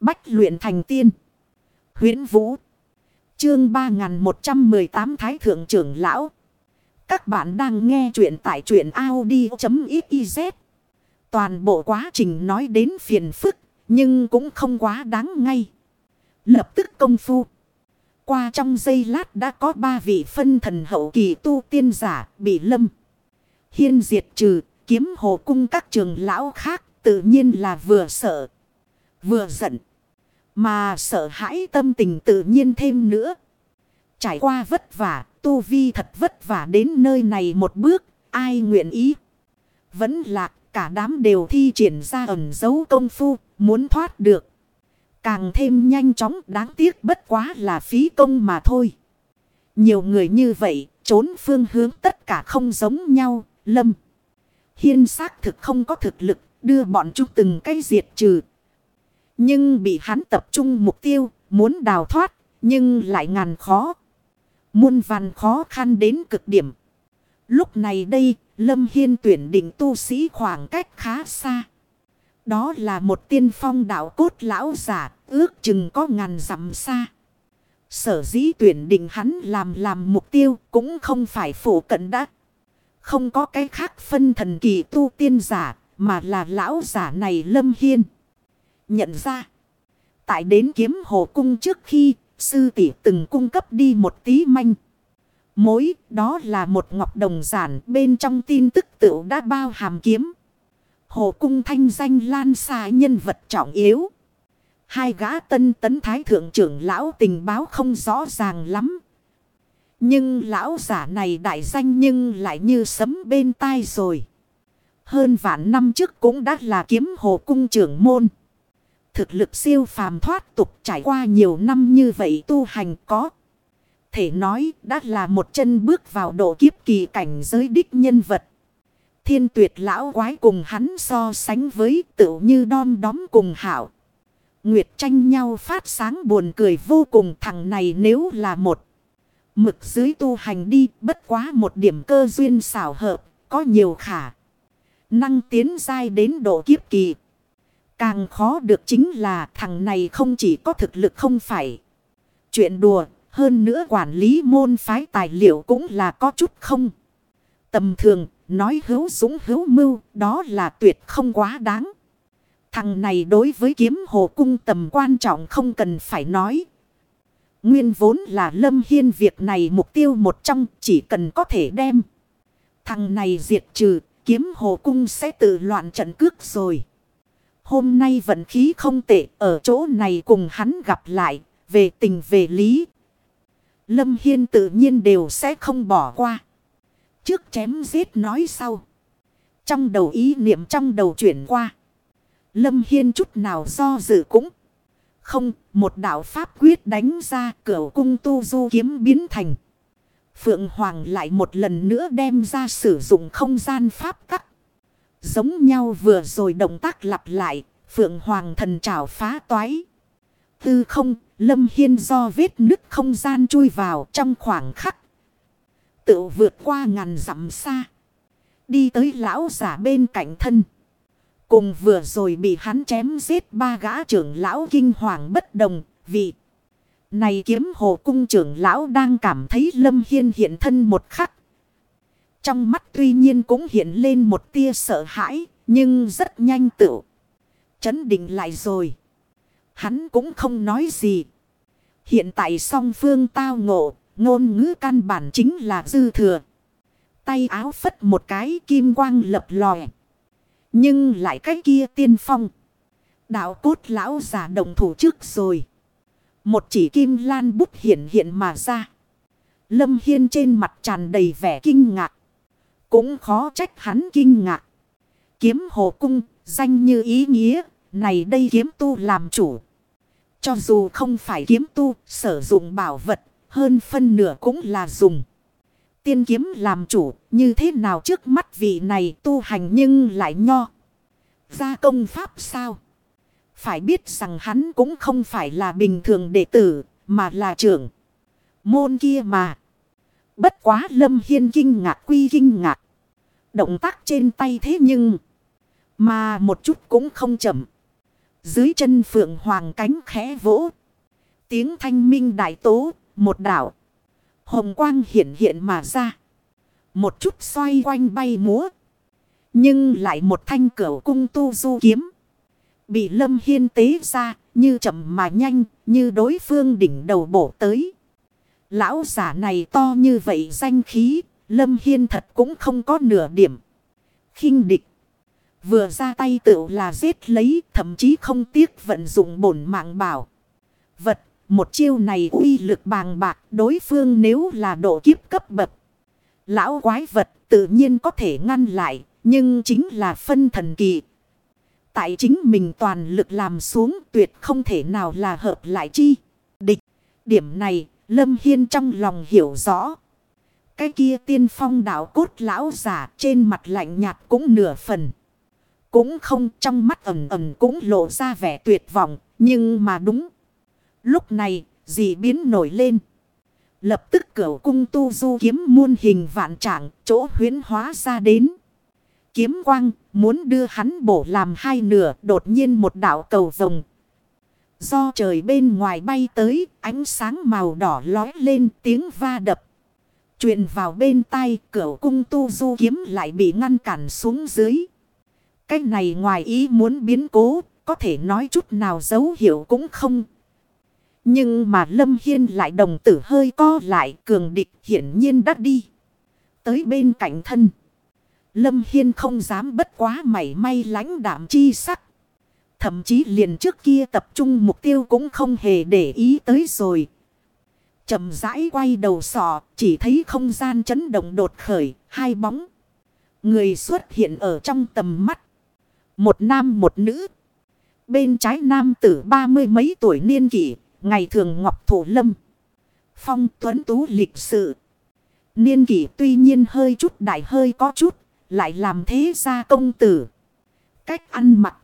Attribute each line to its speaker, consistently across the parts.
Speaker 1: Bách luyện thành tiên. huyễn Vũ. Chương 3118 Thái Thượng trưởng Lão. Các bạn đang nghe truyện tại truyện Audi.xyz. Toàn bộ quá trình nói đến phiền phức. Nhưng cũng không quá đáng ngay. Lập tức công phu. Qua trong giây lát đã có ba vị phân thần hậu kỳ tu tiên giả bị lâm. Hiên diệt trừ, kiếm hồ cung các trường lão khác tự nhiên là vừa sợ. Vừa giận. Mà sợ hãi tâm tình tự nhiên thêm nữa. Trải qua vất vả, tu vi thật vất vả đến nơi này một bước, ai nguyện ý. Vẫn lạc, cả đám đều thi triển ra ẩn dấu công phu, muốn thoát được. Càng thêm nhanh chóng đáng tiếc bất quá là phí công mà thôi. Nhiều người như vậy, trốn phương hướng tất cả không giống nhau, lâm. Hiên xác thực không có thực lực, đưa bọn chúng từng cái diệt trừ. Nhưng bị hắn tập trung mục tiêu, muốn đào thoát, nhưng lại ngàn khó. Muôn vàn khó khăn đến cực điểm. Lúc này đây, Lâm Hiên tuyển định tu sĩ khoảng cách khá xa. Đó là một tiên phong đạo cốt lão giả, ước chừng có ngàn dặm xa. Sở dĩ tuyển định hắn làm làm mục tiêu cũng không phải phủ cận đã Không có cái khác phân thần kỳ tu tiên giả, mà là lão giả này Lâm Hiên. Nhận ra, tại đến kiếm hồ cung trước khi, sư tỷ từng cung cấp đi một tí manh. Mối, đó là một ngọc đồng giản bên trong tin tức tựu đã bao hàm kiếm. Hồ cung thanh danh lan xa nhân vật trọng yếu. Hai gã tân tấn thái thượng trưởng lão tình báo không rõ ràng lắm. Nhưng lão giả này đại danh nhưng lại như sấm bên tai rồi. Hơn vạn năm trước cũng đã là kiếm hồ cung trưởng môn. Thực lực siêu phàm thoát tục trải qua nhiều năm như vậy tu hành có. Thể nói đã là một chân bước vào độ kiếp kỳ cảnh giới đích nhân vật. Thiên tuyệt lão quái cùng hắn so sánh với tự như đom đóm cùng hảo. Nguyệt tranh nhau phát sáng buồn cười vô cùng thằng này nếu là một. Mực dưới tu hành đi bất quá một điểm cơ duyên xảo hợp, có nhiều khả. Năng tiến dai đến độ kiếp kỳ. Càng khó được chính là thằng này không chỉ có thực lực không phải. Chuyện đùa, hơn nữa quản lý môn phái tài liệu cũng là có chút không. Tầm thường, nói hữu dũng hữu mưu, đó là tuyệt không quá đáng. Thằng này đối với kiếm hồ cung tầm quan trọng không cần phải nói, Nguyên vốn là lâm hiên việc này mục tiêu một trong chỉ cần có thể đem. Thằng này diệt trừ, kiếm hồ cung sẽ tự loạn trận cước rồi. Hôm nay vận khí không tệ ở chỗ này cùng hắn gặp lại, về tình về lý. Lâm Hiên tự nhiên đều sẽ không bỏ qua. Trước chém giết nói sau. Trong đầu ý niệm trong đầu chuyển qua. Lâm Hiên chút nào do dự cũng không, một đạo pháp quyết đánh ra cửa cung tu du kiếm biến thành. Phượng Hoàng lại một lần nữa đem ra sử dụng không gian pháp tắc. Giống nhau vừa rồi động tác lặp lại, Phượng Hoàng thần trảo phá toái. Tư không, Lâm Hiên do vết nứt không gian chui vào trong khoảng khắc. Tự vượt qua ngàn dặm xa. Đi tới lão giả bên cạnh thân. Cùng vừa rồi bị hắn chém giết ba gã trưởng lão kinh hoàng bất đồng, vì này kiếm hồ cung trưởng lão đang cảm thấy Lâm Hiên hiện thân một khắc. Trong mắt tuy nhiên cũng hiện lên một tia sợ hãi, nhưng rất nhanh tự. Chấn định lại rồi. Hắn cũng không nói gì. Hiện tại song phương tao ngộ, ngôn ngữ căn bản chính là dư thừa. Tay áo phất một cái kim quang lập lòe. Nhưng lại cái kia tiên phong. Đạo cốt lão giả đồng thủ trước rồi. Một chỉ kim lan bút hiện hiện mà ra. Lâm Hiên trên mặt tràn đầy vẻ kinh ngạc. Cũng khó trách hắn kinh ngạc. Kiếm hồ cung, danh như ý nghĩa, này đây kiếm tu làm chủ. Cho dù không phải kiếm tu, sử dụng bảo vật, hơn phân nửa cũng là dùng. Tiên kiếm làm chủ, như thế nào trước mắt vị này tu hành nhưng lại nho. Ra công pháp sao? Phải biết rằng hắn cũng không phải là bình thường đệ tử, mà là trưởng. Môn kia mà. Bất quá lâm hiên kinh ngạc quy kinh ngạc. Động tác trên tay thế nhưng. Mà một chút cũng không chậm. Dưới chân phượng hoàng cánh khẽ vỗ. Tiếng thanh minh đại tố, một đảo. Hồng quang hiện hiện mà ra. Một chút xoay quanh bay múa. Nhưng lại một thanh cửu cung tu du kiếm. Bị lâm hiên tế ra, như chậm mà nhanh, như đối phương đỉnh đầu bổ tới. Lão giả này to như vậy danh khí, lâm hiên thật cũng không có nửa điểm. khinh địch. Vừa ra tay tự là giết lấy, thậm chí không tiếc vận dụng bổn mạng bảo. Vật, một chiêu này uy lực bàng bạc, đối phương nếu là độ kiếp cấp bậc. Lão quái vật tự nhiên có thể ngăn lại, nhưng chính là phân thần kỳ. Tại chính mình toàn lực làm xuống tuyệt không thể nào là hợp lại chi. Địch. Điểm này, Lâm Hiên trong lòng hiểu rõ. Cái kia tiên phong đạo cốt lão giả trên mặt lạnh nhạt cũng nửa phần. Cũng không trong mắt ẩm ẩm cũng lộ ra vẻ tuyệt vọng. Nhưng mà đúng. Lúc này, dị biến nổi lên. Lập tức cửa cung tu du kiếm muôn hình vạn trạng, chỗ huyến hóa ra đến. Kiếm quang, muốn đưa hắn bổ làm hai nửa, đột nhiên một đảo cầu vồng. Do trời bên ngoài bay tới, ánh sáng màu đỏ lói lên tiếng va đập. Chuyện vào bên tai, cửu cung tu du kiếm lại bị ngăn cản xuống dưới. Cái này ngoài ý muốn biến cố, có thể nói chút nào dấu hiệu cũng không. Nhưng mà Lâm Hiên lại đồng tử hơi co lại cường địch hiển nhiên đã đi. Tới bên cạnh thân. Lâm Hiên không dám bất quá mảy may lãnh đảm chi sắc. Thậm chí liền trước kia tập trung mục tiêu cũng không hề để ý tới rồi chậm rãi quay đầu sọ, chỉ thấy không gian chấn động đột khởi, hai bóng. Người xuất hiện ở trong tầm mắt. Một nam một nữ. Bên trái nam tử ba mươi mấy tuổi niên kỷ, ngày thường ngọc thủ lâm. Phong tuấn tú lịch sự. Niên kỷ tuy nhiên hơi chút đại hơi có chút, lại làm thế ra công tử. Cách ăn mặc.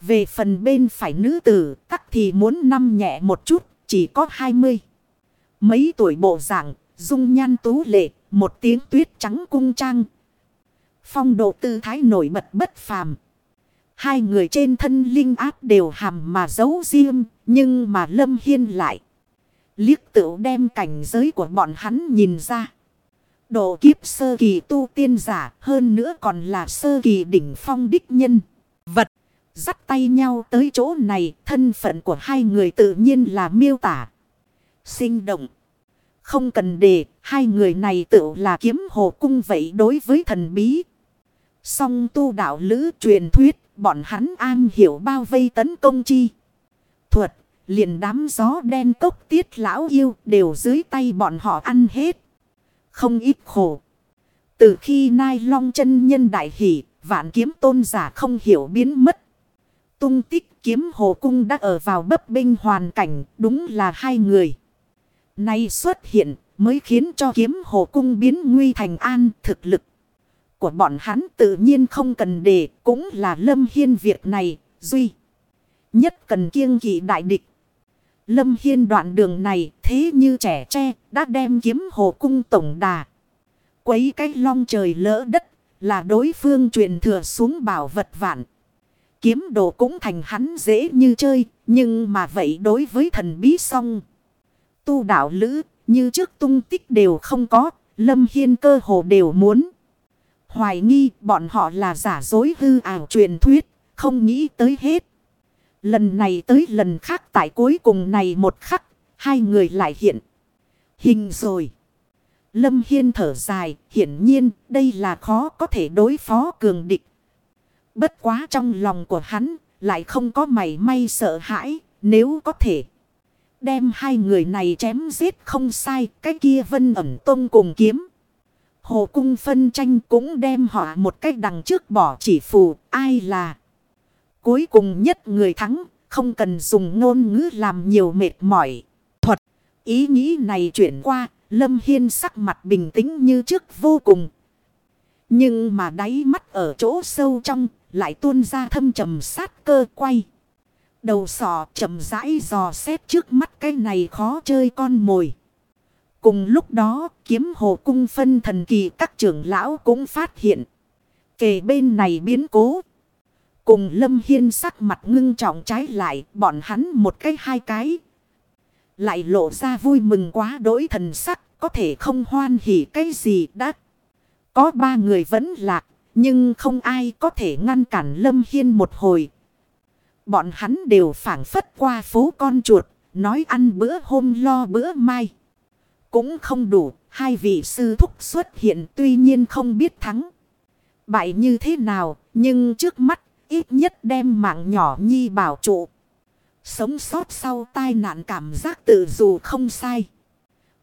Speaker 1: Về phần bên phải nữ tử, tắc thì muốn năm nhẹ một chút, chỉ có hai mươi. Mấy tuổi bộ dạng, dung nhan tú lệ, một tiếng tuyết trắng cung trang. Phong độ tư thái nổi bật bất phàm. Hai người trên thân linh áp đều hàm mà giấu riêng, nhưng mà Lâm Hiên lại. Liếc tựu đem cảnh giới của bọn hắn nhìn ra. Độ kiếp sơ kỳ tu tiên giả hơn nữa còn là sơ kỳ đỉnh phong đích nhân. Vật. Dắt tay nhau tới chỗ này thân phận của hai người tự nhiên là miêu tả. Sinh động. Không cần đề hai người này tự là kiếm hồ cung vậy đối với thần bí. Song tu đạo lữ truyền thuyết bọn hắn an hiểu bao vây tấn công chi. Thuật liền đám gió đen cốc tiết lão yêu đều dưới tay bọn họ ăn hết không ít khổ. Từ khi Nai Long chân nhân đại hỷ, vạn kiếm tôn giả không hiểu biến mất. Tung tích kiếm hồ cung đã ở vào bấp binh hoàn cảnh, đúng là hai người. Nay xuất hiện mới khiến cho kiếm hồ cung biến nguy thành an thực lực. Của bọn hắn tự nhiên không cần để, cũng là lâm hiên việc này, duy. Nhất cần kiêng kỵ đại địch. Lâm Hiên đoạn đường này thế như trẻ tre đã đem kiếm hồ cung tổng đà. Quấy cái long trời lỡ đất là đối phương truyền thừa xuống bảo vật vạn. Kiếm đồ cũng thành hắn dễ như chơi nhưng mà vậy đối với thần bí song. Tu đạo lữ như trước tung tích đều không có Lâm Hiên cơ hồ đều muốn. Hoài nghi bọn họ là giả dối hư ảo truyền thuyết không nghĩ tới hết. Lần này tới lần khác tại cuối cùng này một khắc, hai người lại hiện. Hình rồi. Lâm Hiên thở dài, hiển nhiên đây là khó có thể đối phó cường địch. Bất quá trong lòng của hắn, lại không có mảy may sợ hãi, nếu có thể. Đem hai người này chém giết không sai, cái kia vân ẩm tông cùng kiếm. Hồ cung phân tranh cũng đem họ một cách đằng trước bỏ chỉ phù, ai là. Cuối cùng nhất người thắng, không cần dùng ngôn ngữ làm nhiều mệt mỏi. Thuật, ý nghĩ này chuyển qua, Lâm Hiên sắc mặt bình tĩnh như trước vô cùng. Nhưng mà đáy mắt ở chỗ sâu trong, lại tuôn ra thâm trầm sát cơ quay. Đầu sò chậm rãi dò xét trước mắt cái này khó chơi con mồi. Cùng lúc đó, kiếm hồ cung phân thần kỳ các trưởng lão cũng phát hiện. Kề bên này biến cố. Cùng Lâm Hiên sắc mặt ngưng trọng trái lại bọn hắn một cái hai cái. Lại lộ ra vui mừng quá đỗi thần sắc có thể không hoan hỉ cái gì đã. Có ba người vẫn lạc nhưng không ai có thể ngăn cản Lâm Hiên một hồi. Bọn hắn đều phản phất qua phố con chuột, nói ăn bữa hôm lo bữa mai. Cũng không đủ, hai vị sư thúc xuất hiện tuy nhiên không biết thắng. Bại như thế nào, nhưng trước mắt, ít nhất đem mạng nhỏ nhi bảo trụ. Sống sót sau tai nạn cảm giác tự dù không sai.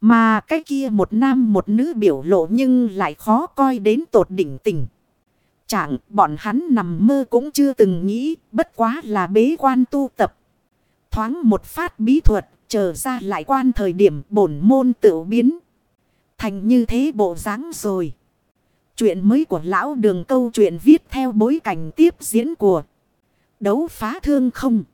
Speaker 1: Mà cái kia một nam một nữ biểu lộ nhưng lại khó coi đến tột đỉnh tình trạng, bọn hắn nằm mơ cũng chưa từng nghĩ bất quá là bế quan tu tập. Thoáng một phát bí thuật chờ ra lại quan thời điểm bổn môn tự biến. Thành như thế bộ dáng rồi. Chuyện mới của lão đường câu chuyện viết theo bối cảnh tiếp diễn của đấu phá thương không.